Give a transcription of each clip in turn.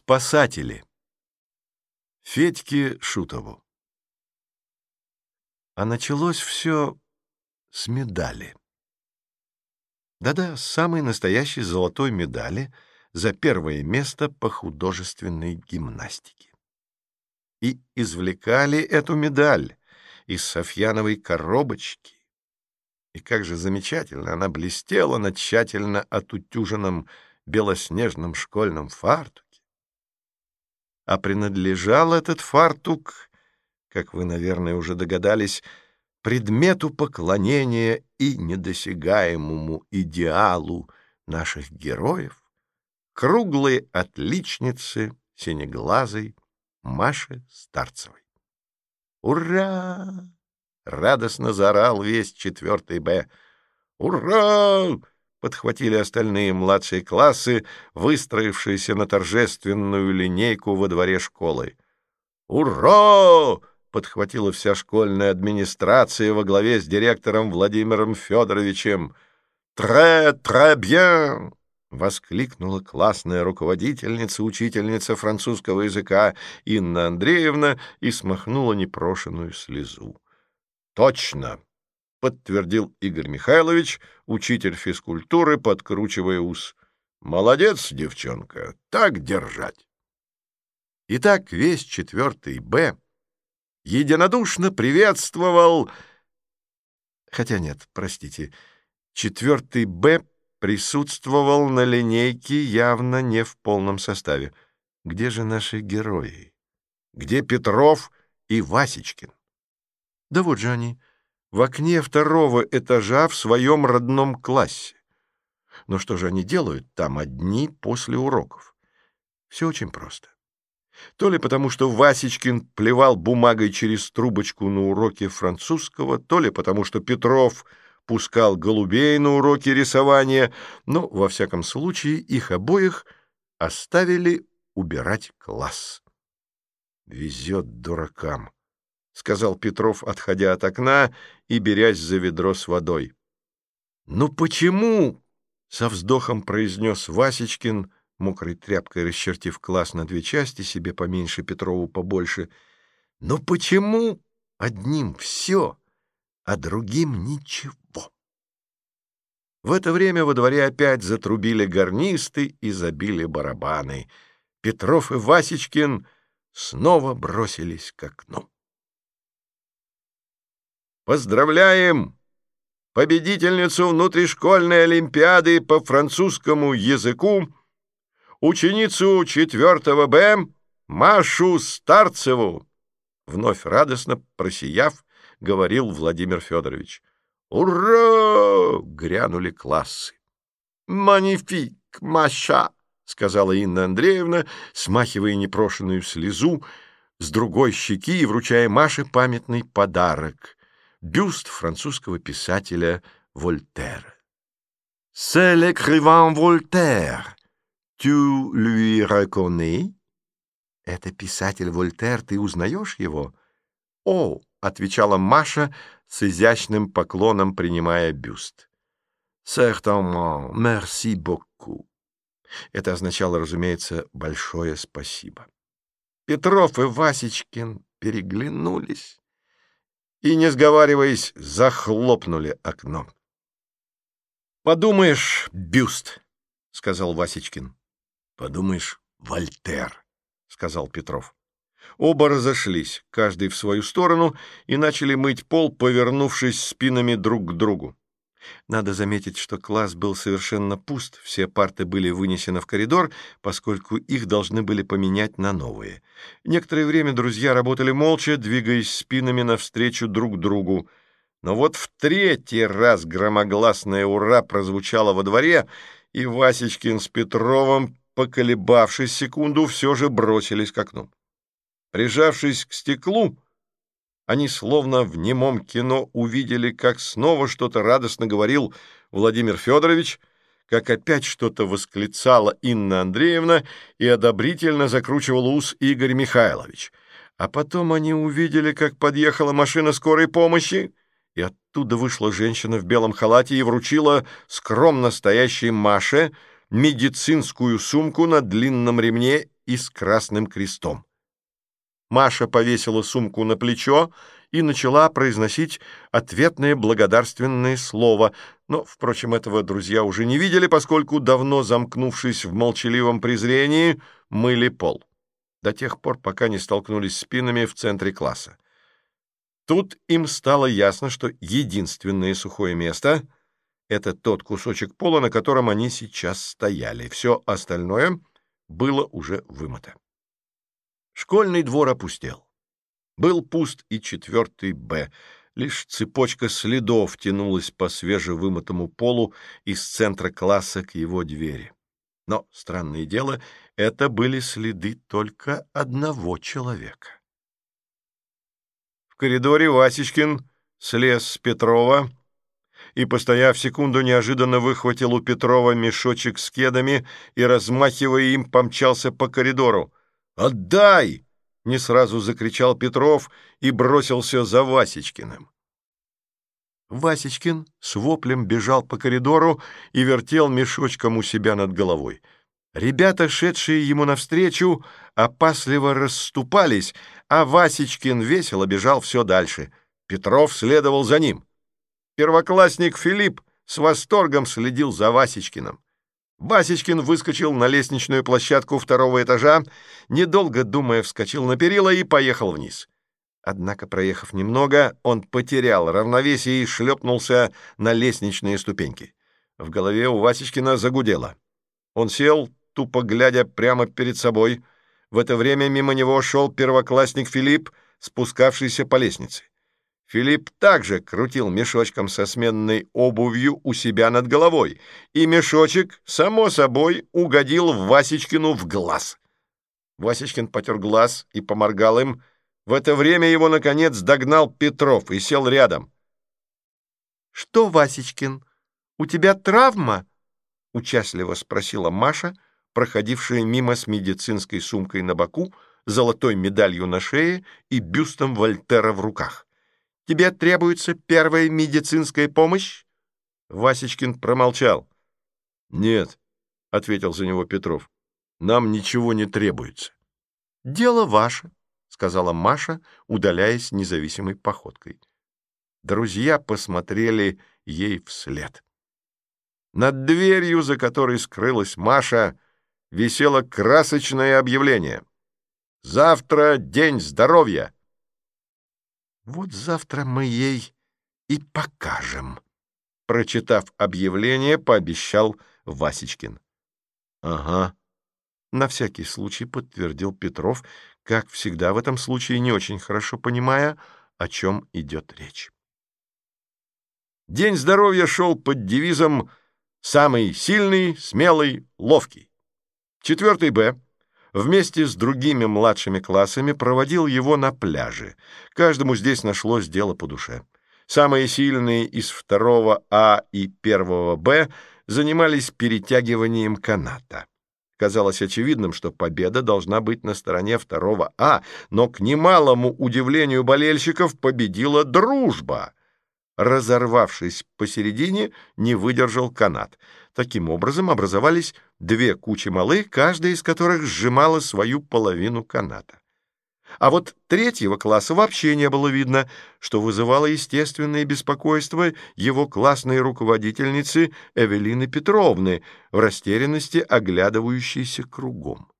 Спасатели. Федьке Шутову. А началось все с медали. Да-да, самой настоящей золотой медали за первое место по художественной гимнастике. И извлекали эту медаль из софьяновой коробочки. И как же замечательно она блестела на тщательно отутюженном белоснежном школьном фартуке а принадлежал этот фартук, как вы, наверное, уже догадались, предмету поклонения и недосягаемому идеалу наших героев, круглой отличницы синеглазой Маши Старцевой. «Ура!» — радостно заорал весь четвертый Б. «Ура!» Подхватили остальные младшие классы, выстроившиеся на торжественную линейку во дворе школы. «Ура!» — подхватила вся школьная администрация во главе с директором Владимиром Федоровичем. «Тре, тре бьен!» — воскликнула классная руководительница, учительница французского языка Инна Андреевна и смахнула непрошенную слезу. «Точно!» — подтвердил Игорь Михайлович, учитель физкультуры, подкручивая ус. «Молодец, девчонка, так держать!» Итак, весь четвертый «Б» единодушно приветствовал... Хотя нет, простите, четвертый «Б» присутствовал на линейке явно не в полном составе. Где же наши герои? Где Петров и Васечкин? Да вот же они в окне второго этажа в своем родном классе. Но что же они делают там одни после уроков? Все очень просто. То ли потому, что Васечкин плевал бумагой через трубочку на уроке французского, то ли потому, что Петров пускал голубей на уроки рисования, но, во всяком случае, их обоих оставили убирать класс. Везет дуракам. — сказал Петров, отходя от окна и берясь за ведро с водой. «Ну почему?» — со вздохом произнес Васечкин, мокрой тряпкой расчертив класс на две части, себе поменьше, Петрову побольше. «Ну почему одним все, а другим ничего?» В это время во дворе опять затрубили гарнисты и забили барабаны. Петров и Васечкин снова бросились к окну. Поздравляем победительницу внутришкольной олимпиады по французскому языку, ученицу 4 Б Машу Старцеву. Вновь радостно просияв, говорил Владимир Федорович. «Ура!» — грянули классы. «Манифик, Маша!» — сказала Инна Андреевна, смахивая непрошенную слезу с другой щеки и вручая Маше памятный подарок — бюст французского писателя Вольтера. «C'est l'écrivain Voltaire. Tu lui reconnais?» «Это писатель Вольтер, ты узнаешь его?» «О!» — отвечала Маша с изящным поклоном, принимая бюст. «Certainement, merci beaucoup». Это означало, разумеется, большое спасибо. Петров и Васечкин переглянулись и, не сговариваясь, захлопнули окно. «Подумаешь, бюст», — сказал Васечкин. «Подумаешь, Вольтер», — сказал Петров. Оба разошлись, каждый в свою сторону, и начали мыть пол, повернувшись спинами друг к другу. Надо заметить, что класс был совершенно пуст, все парты были вынесены в коридор, поскольку их должны были поменять на новые. Некоторое время друзья работали молча, двигаясь спинами навстречу друг другу. Но вот в третий раз громогласное «Ура!» прозвучало во дворе, и Васечкин с Петровым, поколебавшись секунду, все же бросились к окну. Прижавшись к стеклу, они словно в немом кино увидели, как снова что-то радостно говорил Владимир Федорович, как опять что-то восклицала Инна Андреевна и одобрительно закручивал ус Игорь Михайлович. А потом они увидели, как подъехала машина скорой помощи, и оттуда вышла женщина в белом халате и вручила скромно стоящей Маше медицинскую сумку на длинном ремне и с красным крестом. Маша повесила сумку на плечо и начала произносить ответное благодарственное слово, но, впрочем, этого друзья уже не видели, поскольку, давно замкнувшись в молчаливом презрении, мыли пол. До тех пор, пока не столкнулись спинами в центре класса. Тут им стало ясно, что единственное сухое место — это тот кусочек пола, на котором они сейчас стояли. Все остальное было уже вымыто. Школьный двор опустел. Был пуст и четвертый «Б». Лишь цепочка следов тянулась по свежевымытому полу из центра класса к его двери. Но, странное дело, это были следы только одного человека. В коридоре Васечкин слез с Петрова и, постояв секунду, неожиданно выхватил у Петрова мешочек с кедами и, размахивая им, помчался по коридору. «Отдай!» — не сразу закричал Петров и бросился за Васечкиным. Васечкин с воплем бежал по коридору и вертел мешочком у себя над головой. Ребята, шедшие ему навстречу, опасливо расступались, а Васечкин весело бежал все дальше. Петров следовал за ним. Первоклассник Филипп с восторгом следил за Васечкиным. Васечкин выскочил на лестничную площадку второго этажа, недолго думая, вскочил на перила и поехал вниз. Однако, проехав немного, он потерял равновесие и шлепнулся на лестничные ступеньки. В голове у Васечкина загудело. Он сел, тупо глядя прямо перед собой. В это время мимо него шел первоклассник Филипп, спускавшийся по лестнице. Филипп также крутил мешочком со сменной обувью у себя над головой, и мешочек, само собой, угодил Васечкину в глаз. Васечкин потер глаз и поморгал им. В это время его, наконец, догнал Петров и сел рядом. — Что, Васечкин, у тебя травма? — участливо спросила Маша, проходившая мимо с медицинской сумкой на боку, золотой медалью на шее и бюстом Вольтера в руках. Тебе требуется первая медицинская помощь?» Васечкин промолчал. «Нет», — ответил за него Петров, — «нам ничего не требуется». «Дело ваше», — сказала Маша, удаляясь независимой походкой. Друзья посмотрели ей вслед. Над дверью, за которой скрылась Маша, висело красочное объявление. «Завтра день здоровья!» Вот завтра мы ей и покажем. Прочитав объявление, пообещал Васечкин. Ага. На всякий случай подтвердил Петров, как всегда в этом случае не очень хорошо понимая, о чем идет речь. День здоровья шел под девизом «Самый сильный, смелый, ловкий». Четвертый «Б» вместе с другими младшими классами проводил его на пляже. Каждому здесь нашлось дело по душе. Самые сильные из второго А и первого Б занимались перетягиванием каната. Казалось очевидным, что победа должна быть на стороне второго А, но к немалому удивлению болельщиков победила дружба. Разорвавшись посередине, не выдержал канат. Таким образом образовались две кучи малы, каждая из которых сжимала свою половину каната. А вот третьего класса вообще не было видно, что вызывало естественное беспокойство его классной руководительницы Эвелины Петровны, в растерянности оглядывающейся кругом.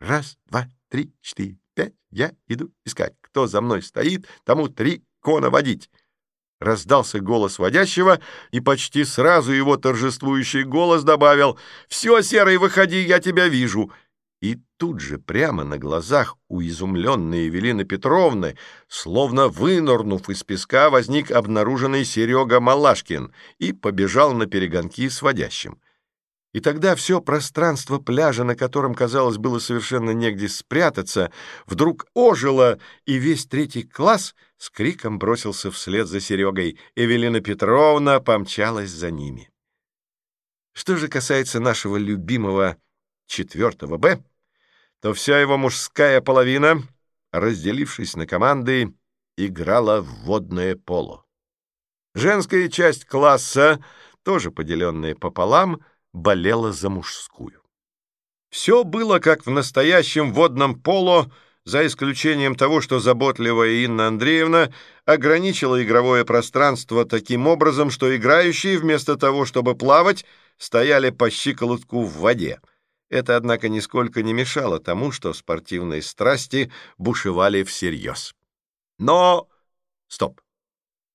«Раз, два, три, четыре, пять, я иду искать. Кто за мной стоит, тому три кона водить». Раздался голос водящего, и почти сразу его торжествующий голос добавил «Все, Серый, выходи, я тебя вижу!» И тут же, прямо на глазах у изумленной Евелины Петровны, словно вынырнув из песка, возник обнаруженный Серега Малашкин и побежал на перегонки с водящим. И тогда все пространство пляжа, на котором, казалось, было совершенно негде спрятаться, вдруг ожило, и весь третий класс с криком бросился вслед за Серегой. Эвелина Петровна помчалась за ними. Что же касается нашего любимого четвертого «Б», то вся его мужская половина, разделившись на команды, играла в водное поло. Женская часть класса, тоже поделенная пополам, болела за мужскую. Все было как в настоящем водном поло, за исключением того, что заботливая Инна Андреевна ограничила игровое пространство таким образом, что играющие, вместо того, чтобы плавать, стояли по щиколотку в воде. Это, однако, нисколько не мешало тому, что спортивные страсти бушевали всерьез. Но... Стоп!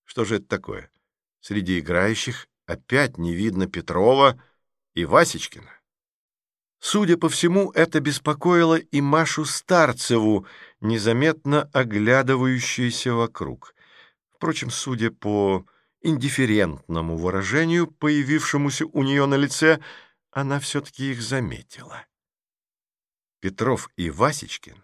Что же это такое? Среди играющих опять не видно Петрова и Васечкина. Судя по всему, это беспокоило и Машу Старцеву, незаметно оглядывающуюся вокруг. Впрочем, судя по индифферентному выражению, появившемуся у нее на лице, она все-таки их заметила. Петров и Васечкин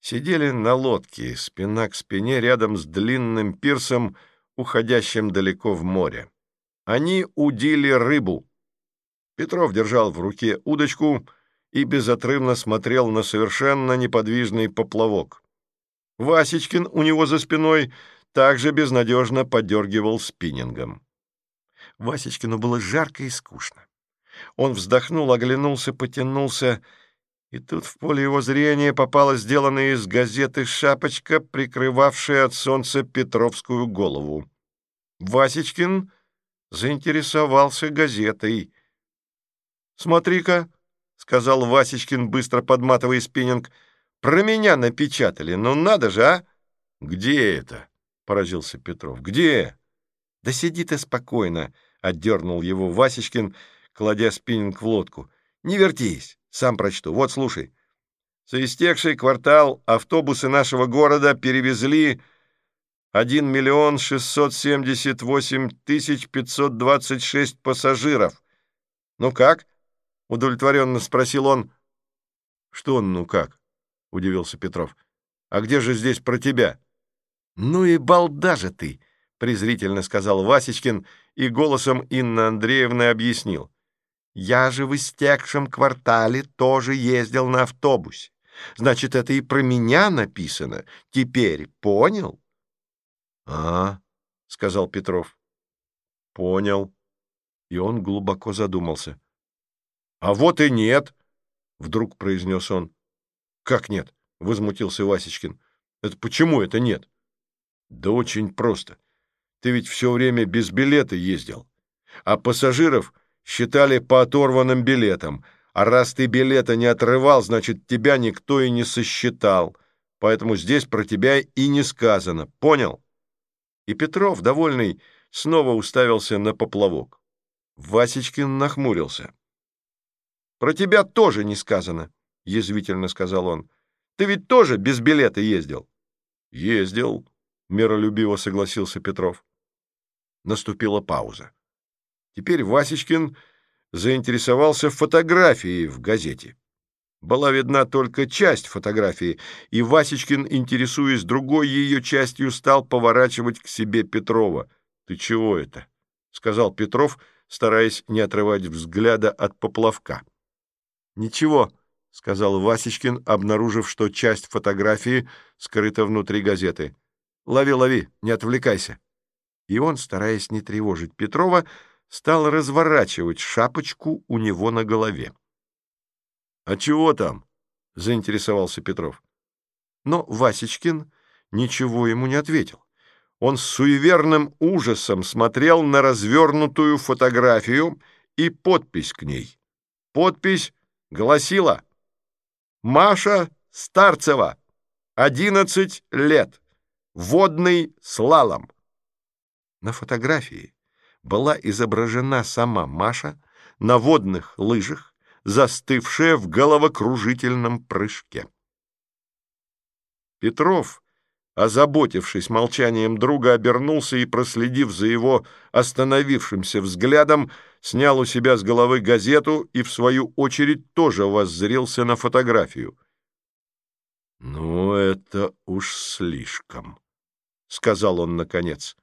сидели на лодке, спина к спине, рядом с длинным пирсом, уходящим далеко в море. Они удили рыбу. Петров держал в руке удочку и безотрывно смотрел на совершенно неподвижный поплавок. Васечкин у него за спиной также безнадежно подергивал спиннингом. Васечкину было жарко и скучно. Он вздохнул, оглянулся, потянулся, и тут в поле его зрения попала сделанная из газеты шапочка, прикрывавшая от солнца Петровскую голову. Васечкин заинтересовался газетой. «Смотри-ка», — сказал Васечкин, быстро подматывая спиннинг, — «про меня напечатали. Ну надо же, а!» «Где это?» — поразился Петров. «Где?» «Да сиди ты спокойно», — отдернул его Васечкин, кладя спиннинг в лодку. «Не вертись, сам прочту. Вот, слушай. За истекший квартал автобусы нашего города перевезли 1 миллион 678 тысяч 526 пассажиров. Ну как?» — удовлетворенно спросил он. «Что он, ну как?» — удивился Петров. «А где же здесь про тебя?» «Ну и балда же ты!» — презрительно сказал Васечкин и голосом Инны Андреевны объяснил. «Я же в истекшем квартале тоже ездил на автобусе. Значит, это и про меня написано. Теперь понял?» «А, — сказал Петров. «Понял». И он глубоко задумался. «А вот и нет!» — вдруг произнес он. «Как нет?» — возмутился Васечкин. «Это почему это нет?» «Да очень просто. Ты ведь все время без билета ездил, а пассажиров считали по оторванным билетам, а раз ты билета не отрывал, значит, тебя никто и не сосчитал, поэтому здесь про тебя и не сказано. Понял?» И Петров, довольный, снова уставился на поплавок. Васечкин нахмурился. Про тебя тоже не сказано, — язвительно сказал он. Ты ведь тоже без билета ездил? Ездил, — миролюбиво согласился Петров. Наступила пауза. Теперь Васечкин заинтересовался фотографией в газете. Была видна только часть фотографии, и Васечкин, интересуясь другой ее частью, стал поворачивать к себе Петрова. «Ты чего это?» — сказал Петров, стараясь не отрывать взгляда от поплавка. «Ничего», — сказал Васечкин, обнаружив, что часть фотографии скрыта внутри газеты. «Лови, лови, не отвлекайся». И он, стараясь не тревожить Петрова, стал разворачивать шапочку у него на голове. «А чего там?» — заинтересовался Петров. Но Васечкин ничего ему не ответил. Он с суеверным ужасом смотрел на развернутую фотографию и подпись к ней. Подпись гласила «Маша Старцева, 11 лет, водный слалом». На фотографии была изображена сама Маша на водных лыжах, застывшая в головокружительном прыжке. Петров озаботившись молчанием друга, обернулся и, проследив за его остановившимся взглядом, снял у себя с головы газету и, в свою очередь, тоже воззрелся на фотографию. «Ну, это уж слишком», — сказал он наконец.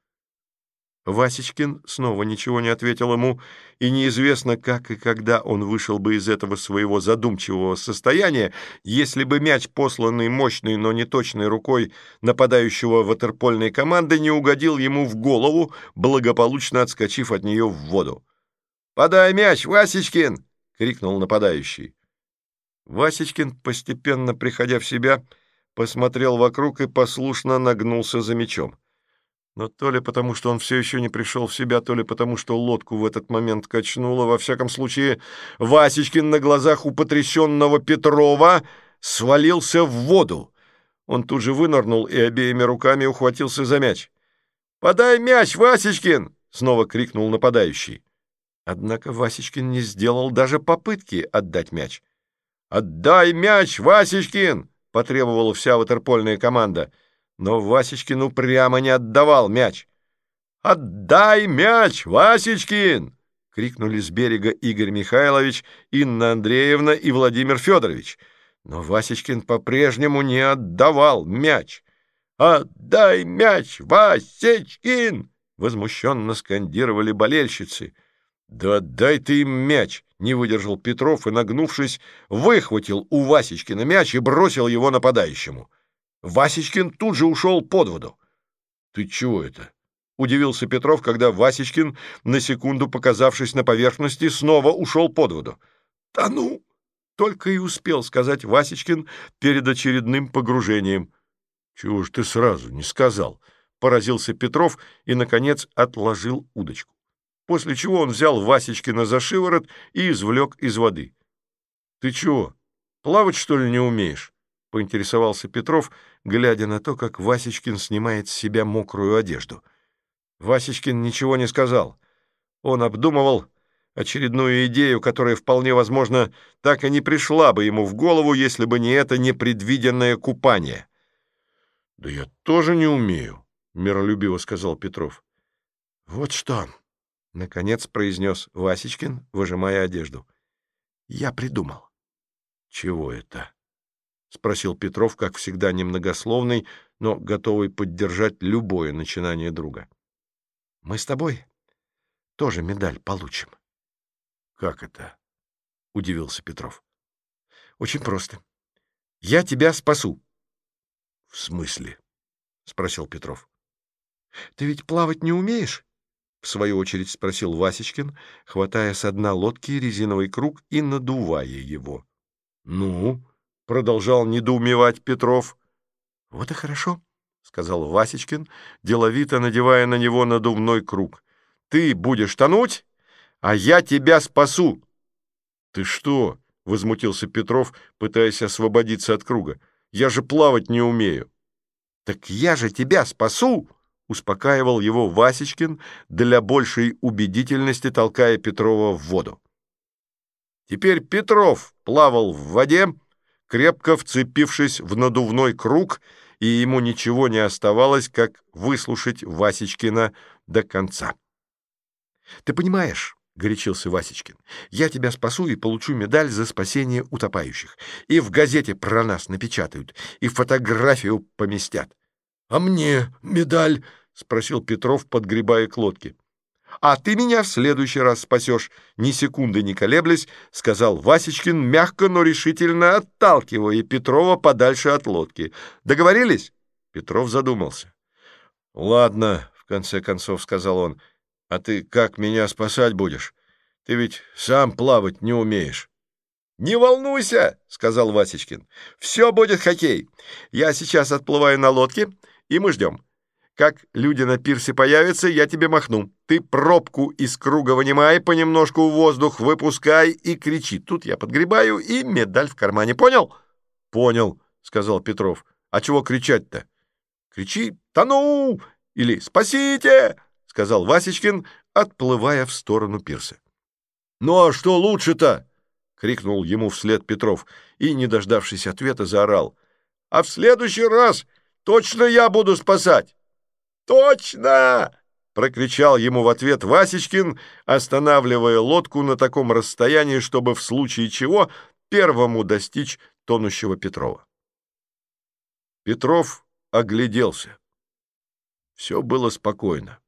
Васечкин снова ничего не ответил ему, и неизвестно, как и когда он вышел бы из этого своего задумчивого состояния, если бы мяч, посланный мощной, но неточной рукой нападающего ватерпольной команды, не угодил ему в голову, благополучно отскочив от нее в воду. «Подай мяч, Васечкин!» — крикнул нападающий. Васечкин, постепенно приходя в себя, посмотрел вокруг и послушно нагнулся за мечом. Но то ли потому, что он все еще не пришел в себя, то ли потому, что лодку в этот момент качнуло, во всяком случае, Васечкин на глазах у потрясенного Петрова свалился в воду. Он тут же вынырнул и обеими руками ухватился за мяч. «Подай мяч, Васечкин!» — снова крикнул нападающий. Однако Васечкин не сделал даже попытки отдать мяч. «Отдай мяч, Васечкин!» — потребовала вся ватерпольная команда. Но Васечкин упрямо не отдавал мяч. «Отдай мяч, Васечкин!» — крикнули с берега Игорь Михайлович, Инна Андреевна и Владимир Федорович. Но Васечкин по-прежнему не отдавал мяч. «Отдай мяч, Васечкин!» — возмущенно скандировали болельщицы. «Да отдай ты им мяч!» — не выдержал Петров и, нагнувшись, выхватил у Васечкина мяч и бросил его нападающему. Васечкин тут же ушел под воду. «Ты чего это?» — удивился Петров, когда Васечкин, на секунду показавшись на поверхности, снова ушел под воду. «Да ну!» — только и успел сказать Васечкин перед очередным погружением. «Чего ж ты сразу не сказал?» — поразился Петров и, наконец, отложил удочку. После чего он взял Васечкина за шиворот и извлек из воды. «Ты чего, плавать, что ли, не умеешь?» — поинтересовался Петров, глядя на то, как Васечкин снимает с себя мокрую одежду. Васечкин ничего не сказал. Он обдумывал очередную идею, которая, вполне возможно, так и не пришла бы ему в голову, если бы не это непредвиденное купание. — Да я тоже не умею, — миролюбиво сказал Петров. — Вот что, — наконец произнес Васечкин, выжимая одежду. — Я придумал. — Чего это? — спросил Петров, как всегда немногословный, но готовый поддержать любое начинание друга. — Мы с тобой тоже медаль получим. — Как это? — удивился Петров. — Очень просто. Я тебя спасу. «В смысле?» — спросил Петров. «Ты ведь плавать не умеешь?» — в свою очередь спросил Васечкин, хватая с дна лодки резиновый круг и надувая его. «Ну?» — продолжал недоумевать Петров. «Вот и хорошо», — сказал Васечкин, деловито надевая на него надувной круг. «Ты будешь тонуть, а я тебя спасу!» «Ты что?» — возмутился Петров, пытаясь освободиться от круга. Я же плавать не умею. Так я же тебя спасу, успокаивал его Васечкин для большей убедительности, толкая Петрова в воду. Теперь Петров плавал в воде, крепко вцепившись в надувной круг, и ему ничего не оставалось, как выслушать Васечкина до конца. «Ты понимаешь, — горячился Васечкин. «Я тебя спасу и получу медаль за спасение утопающих. И в газете про нас напечатают, и фотографию поместят». «А мне медаль?» — спросил Петров, подгребая к лодке. «А ты меня в следующий раз спасешь, ни секунды не колеблясь», — сказал Васечкин, мягко, но решительно отталкивая Петрова подальше от лодки. «Договорились?» Петров задумался. «Ладно», — в конце концов сказал он, — а ты как меня спасать будешь? Ты ведь сам плавать не умеешь. «Не волнуйся», — сказал Васечкин. «Все будет хоккей. Я сейчас отплываю на лодке, и мы ждем. Как люди на пирсе появятся, я тебе махну. Ты пробку из круга вынимай, понемножку в воздух выпускай и кричи. Тут я подгребаю, и медаль в кармане. Понял?» «Понял», — сказал Петров. «А чего кричать-то?» «Кричи «Тону!» или «Спасите!» — сказал Васечкин, отплывая в сторону пирса. «Ну а что лучше-то?» — крикнул ему вслед Петров и, не дождавшись ответа, заорал. «А в следующий раз точно я буду спасать!» «Точно!» — прокричал ему в ответ Васечкин, останавливая лодку на таком расстоянии, чтобы в случае чего первому достичь тонущего Петрова. Петров огляделся. Все было спокойно.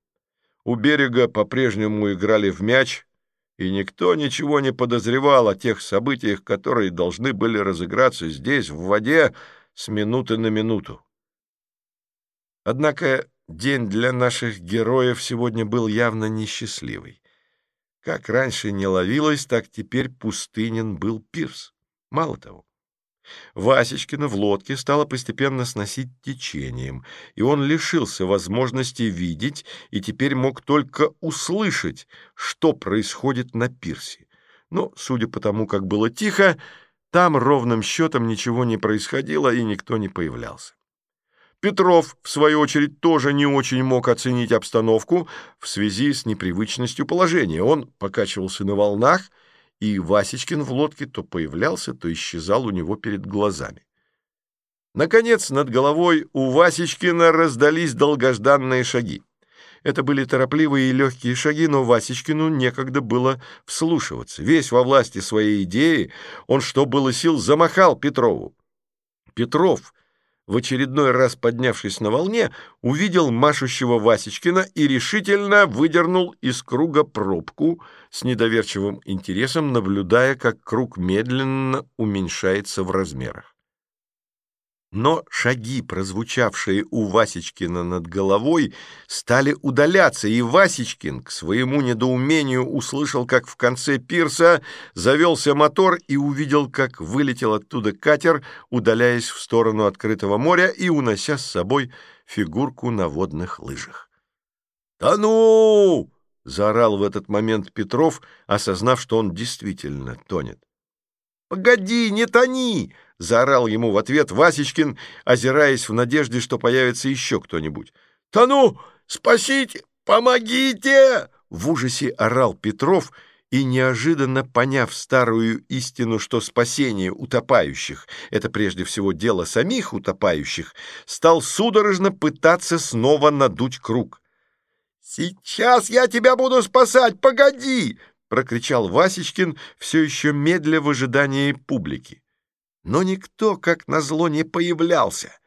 У берега по-прежнему играли в мяч, и никто ничего не подозревал о тех событиях, которые должны были разыграться здесь, в воде, с минуты на минуту. Однако день для наших героев сегодня был явно несчастливый. Как раньше не ловилось, так теперь пустынен был пирс. Мало того, Васечкина в лодке стало постепенно сносить течением, и он лишился возможности видеть и теперь мог только услышать, что происходит на пирсе. Но, судя по тому, как было тихо, там ровным счетом ничего не происходило и никто не появлялся. Петров, в свою очередь, тоже не очень мог оценить обстановку в связи с непривычностью положения. Он покачивался на волнах, и Васечкин в лодке то появлялся, то исчезал у него перед глазами. Наконец, над головой у Васечкина раздались долгожданные шаги. Это были торопливые и легкие шаги, но Васечкину некогда было вслушиваться. Весь во власти своей идеи, он, что было сил, замахал Петрову. Петров, в очередной раз поднявшись на волне, увидел машущего Васечкина и решительно выдернул из круга пробку, с недоверчивым интересом наблюдая, как круг медленно уменьшается в размерах. Но шаги, прозвучавшие у Васечкина над головой, стали удаляться, и Васечкин к своему недоумению услышал, как в конце пирса завелся мотор и увидел, как вылетел оттуда катер, удаляясь в сторону открытого моря и унося с собой фигурку на водных лыжах. «Да ну!» — заорал в этот момент Петров, осознав, что он действительно тонет. «Погоди, не тони!» — заорал ему в ответ Васечкин, озираясь в надежде, что появится еще кто-нибудь. «Тону! Спасите! Помогите!» — в ужасе орал Петров, и, неожиданно поняв старую истину, что спасение утопающих — это прежде всего дело самих утопающих, стал судорожно пытаться снова надуть круг. «Сейчас я тебя буду спасать! Погоди!» — прокричал Васечкин, все еще медля в ожидании публики. Но никто, как назло, не появлялся.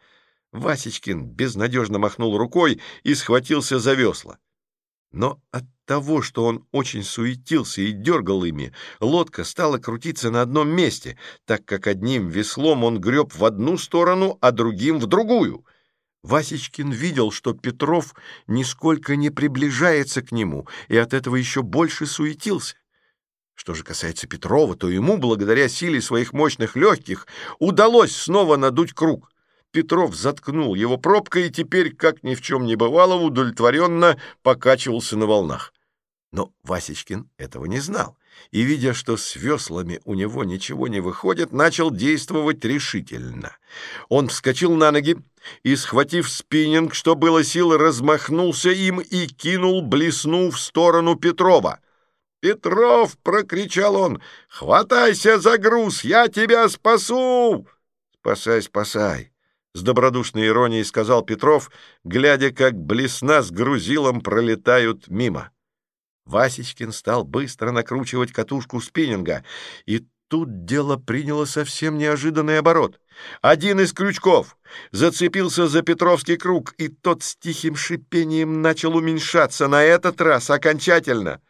Васечкин безнадежно махнул рукой и схватился за весла. Но от того, что он очень суетился и дергал ими, лодка стала крутиться на одном месте, так как одним веслом он греб в одну сторону, а другим — в другую — Васечкин видел, что Петров нисколько не приближается к нему, и от этого еще больше суетился. Что же касается Петрова, то ему, благодаря силе своих мощных легких, удалось снова надуть круг. Петров заткнул его пробкой и теперь, как ни в чем не бывало, удовлетворенно покачивался на волнах. Но Васечкин этого не знал, и, видя, что с веслами у него ничего не выходит, начал действовать решительно. Он вскочил на ноги и, схватив спиннинг, что было сил, размахнулся им и кинул блесну в сторону Петрова. «Петров!» — прокричал он. «Хватайся за груз! Я тебя спасу!» «Спасай, спасай!» — с добродушной иронией сказал Петров, глядя, как блесна с грузилом пролетают мимо. Васечкин стал быстро накручивать катушку спиннинга, и тут дело приняло совсем неожиданный оборот. Один из крючков зацепился за Петровский круг, и тот с тихим шипением начал уменьшаться, на этот раз окончательно.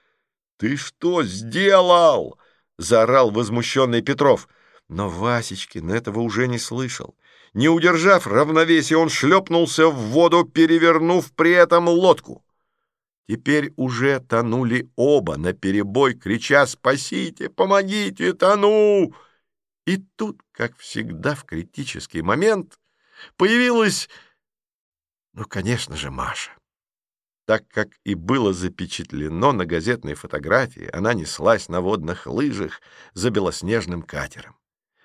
«Ты что сделал?» — заорал возмущенный Петров. Но Васечкин этого уже не слышал. Не удержав равновесия, он шлепнулся в воду, перевернув при этом лодку. Теперь уже тонули оба, наперебой крича «Спасите! Помогите! Тону!» И тут, как всегда в критический момент, появилась, ну, конечно же, Маша. Так как и было запечатлено на газетной фотографии, она неслась на водных лыжах за белоснежным катером.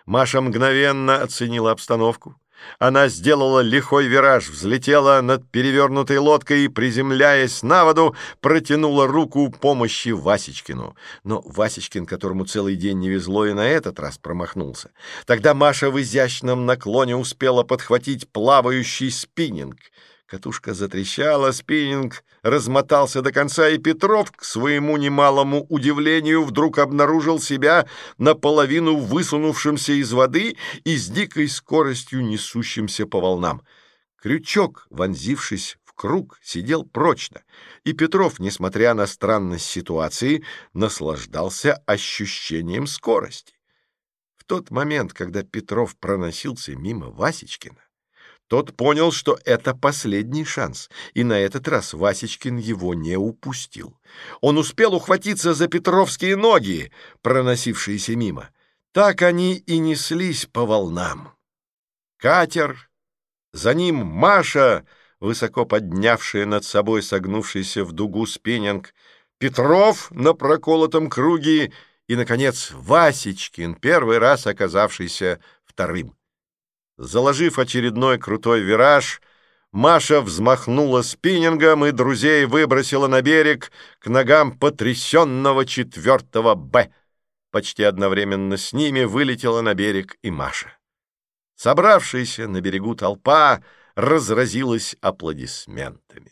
Маша мгновенно оценила обстановку, она сделала лихой вираж, взлетела над перевернутой лодкой и, приземляясь на воду, протянула руку помощи Васечкину. Но Васечкин, которому целый день не везло, и на этот раз промахнулся. Тогда Маша в изящном наклоне успела подхватить плавающий спиннинг — Катушка затрещала, спиннинг размотался до конца, и Петров, к своему немалому удивлению, вдруг обнаружил себя наполовину высунувшимся из воды и с дикой скоростью несущимся по волнам. Крючок, вонзившись в круг, сидел прочно, и Петров, несмотря на странность ситуации, наслаждался ощущением скорости. В тот момент, когда Петров проносился мимо Васечкина, тот понял, что это последний шанс, и на этот раз Васечкин его не упустил. Он успел ухватиться за петровские ноги, проносившиеся мимо. Так они и неслись по волнам. Катер, за ним Маша, высоко поднявшая над собой согнувшийся в дугу спиннинг, Петров на проколотом круге и, наконец, Васечкин, первый раз оказавшийся вторым. Заложив очередной крутой вираж, Маша взмахнула спиннингом и друзей выбросила на берег к ногам потрясенного четвертого «Б». Почти одновременно с ними вылетела на берег и Маша. Собравшаяся на берегу толпа разразилась аплодисментами.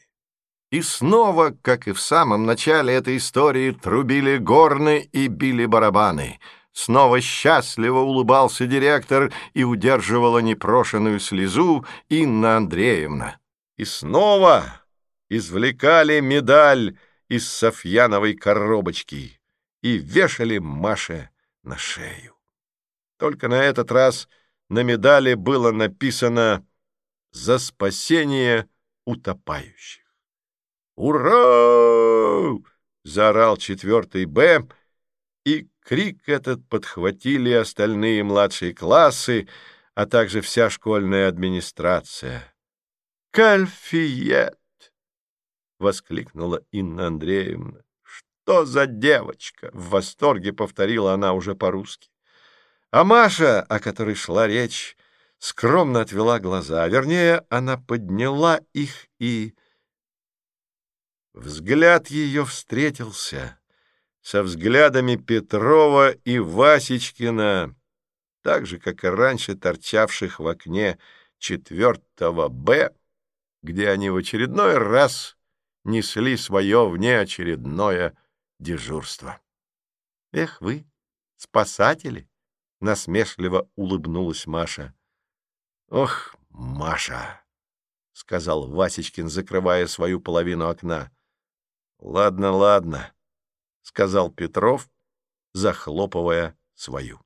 И снова, как и в самом начале этой истории, трубили горны и били барабаны. Снова счастливо улыбался директор и удерживала непрошенную слезу Инна Андреевна. И снова извлекали медаль из Софьяновой коробочки и вешали Маше на шею. Только на этот раз на медали было написано «За спасение утопающих». «Ура!» — заорал четвертый «Б», и крик этот подхватили остальные младшие классы, а также вся школьная администрация. «Кальфиет!» — воскликнула Инна Андреевна. «Что за девочка?» — в восторге повторила она уже по-русски. А Маша, о которой шла речь, скромно отвела глаза. Вернее, она подняла их и Взгляд ее встретился со взглядами Петрова и Васечкина, так же, как и раньше торчавших в окне четвертого «Б», где они в очередной раз несли свое внеочередное дежурство. «Эх вы, спасатели!» — насмешливо улыбнулась Маша. «Ох, Маша!» — сказал Васечкин, закрывая свою половину окна. «Ладно, ладно», — сказал Петров, захлопывая свою.